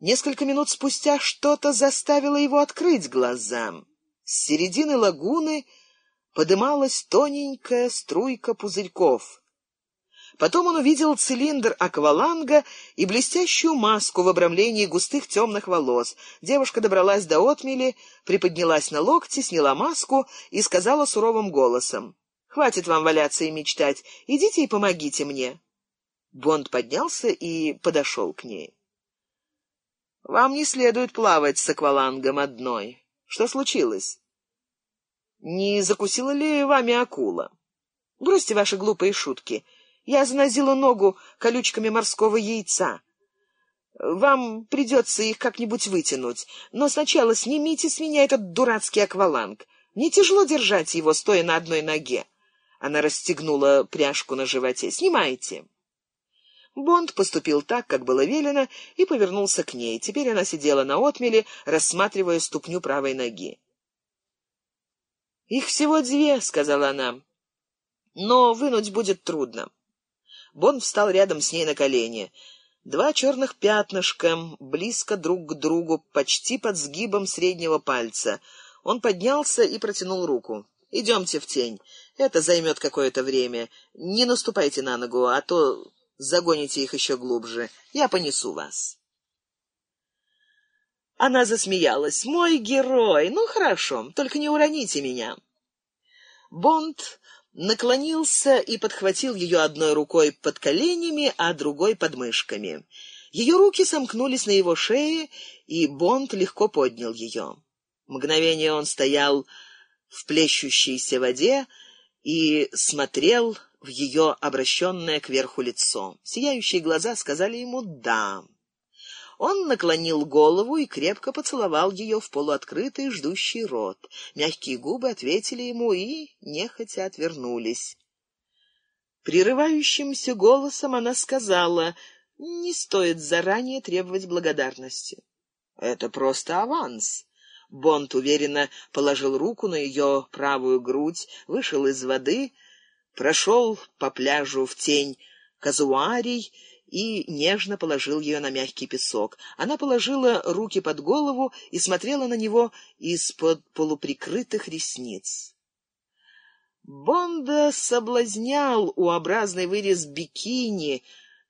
Несколько минут спустя что-то заставило его открыть глаза. С середины лагуны подымалась тоненькая струйка пузырьков. Потом он увидел цилиндр акваланга и блестящую маску в обрамлении густых темных волос. Девушка добралась до отмели, приподнялась на локти, сняла маску и сказала суровым голосом: "Хватит вам валяться и мечтать. Идите и помогите мне". Бонд поднялся и подошел к ней. Вам не следует плавать с аквалангом одной. Что случилось? Не закусила ли вами акула? Бросьте ваши глупые шутки. Я занозила ногу колючками морского яйца. Вам придется их как-нибудь вытянуть, но сначала снимите с меня этот дурацкий акваланг. Не тяжело держать его, стоя на одной ноге. Она расстегнула пряжку на животе. Снимайте. Бонд поступил так, как было велено, и повернулся к ней. Теперь она сидела на отмеле, рассматривая ступню правой ноги. «Их всего две», — сказала она, — «но вынуть будет трудно». Бонд встал рядом с ней на колени. Два черных пятнышка, близко друг к другу, почти под сгибом среднего пальца. Он поднялся и протянул руку. «Идемте в тень. Это займет какое-то время. Не наступайте на ногу, а то Загоните их еще глубже. Я понесу вас. Она засмеялась. Мой герой. Ну хорошо, только не уроните меня. Бонд наклонился и подхватил ее одной рукой под коленями, а другой под мышками. Ее руки сомкнулись на его шее, и Бонд легко поднял ее. Мгновение он стоял в плещущейся воде и смотрел в ее обращенное кверху лицо. Сияющие глаза сказали ему «да». Он наклонил голову и крепко поцеловал ее в полуоткрытый ждущий рот. Мягкие губы ответили ему и нехотя отвернулись. Прерывающимся голосом она сказала: "Не стоит заранее требовать благодарности. Это просто аванс". Бонд уверенно положил руку на ее правую грудь, вышел из воды прошел по пляжу в тень казуарий и нежно положил ее на мягкий песок. Она положила руки под голову и смотрела на него из-под полуприкрытых ресниц. Бонда соблазнял у-образный вырез бикини,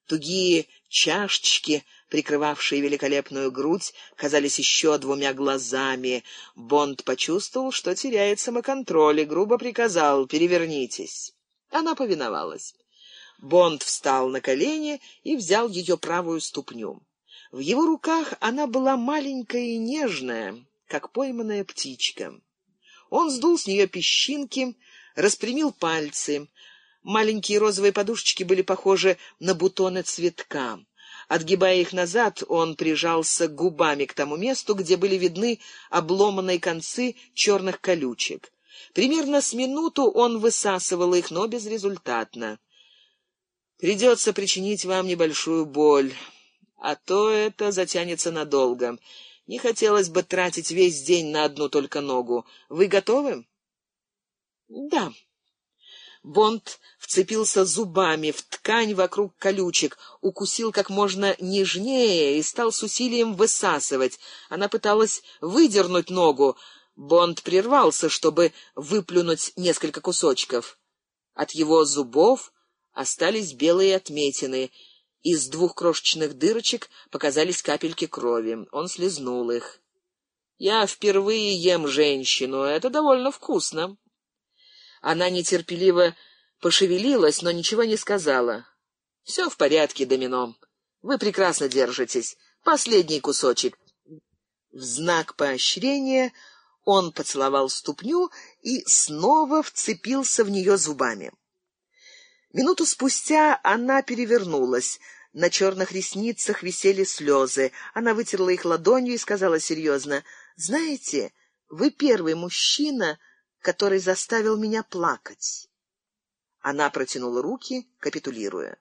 тугие чашечки, прикрывавшие великолепную грудь, казались еще двумя глазами. Бонд почувствовал, что теряет самоконтроль, и грубо приказал «Перевернитесь». Она повиновалась. Бонд встал на колени и взял ее правую ступню. В его руках она была маленькая и нежная, как пойманная птичка. Он сдул с нее песчинки, распрямил пальцы. Маленькие розовые подушечки были похожи на бутоны цветка. Отгибая их назад, он прижался губами к тому месту, где были видны обломанные концы черных колючек. Примерно с минуту он высасывал их, но безрезультатно. Придется причинить вам небольшую боль, а то это затянется надолго. Не хотелось бы тратить весь день на одну только ногу. Вы готовы? Да. Бонд вцепился зубами в ткань вокруг колючек, укусил как можно нежнее и стал с усилием высасывать. Она пыталась выдернуть ногу, Бонд прервался, чтобы выплюнуть несколько кусочков. От его зубов остались белые отметины. Из двух крошечных дырочек показались капельки крови. Он слезнул их. «Я впервые ем женщину. Это довольно вкусно». Она нетерпеливо пошевелилась, но ничего не сказала. «Все в порядке, Домино. Вы прекрасно держитесь. Последний кусочек». В знак поощрения он поцеловал ступню и снова вцепился в нее зубами. Минуту спустя она перевернулась. На черных ресницах висели слезы. Она вытерла их ладонью и сказала серьезно, «Знаете, вы первый мужчина, который заставил меня плакать». Она протянула руки, капитулируя.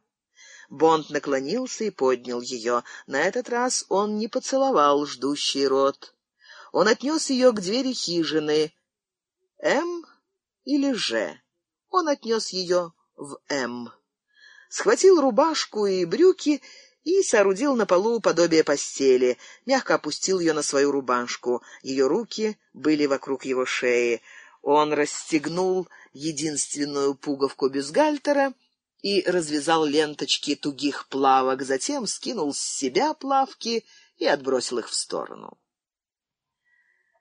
Бонд наклонился и поднял ее. На этот раз он не поцеловал ждущий рот. Он отнес ее к двери хижины. М или Ж? Он отнес ее в М. Схватил рубашку и брюки и соорудил на полу подобие постели, мягко опустил ее на свою рубашку. Ее руки были вокруг его шеи. Он расстегнул единственную пуговку бюстгальтера и развязал ленточки тугих плавок, затем скинул с себя плавки и отбросил их в сторону.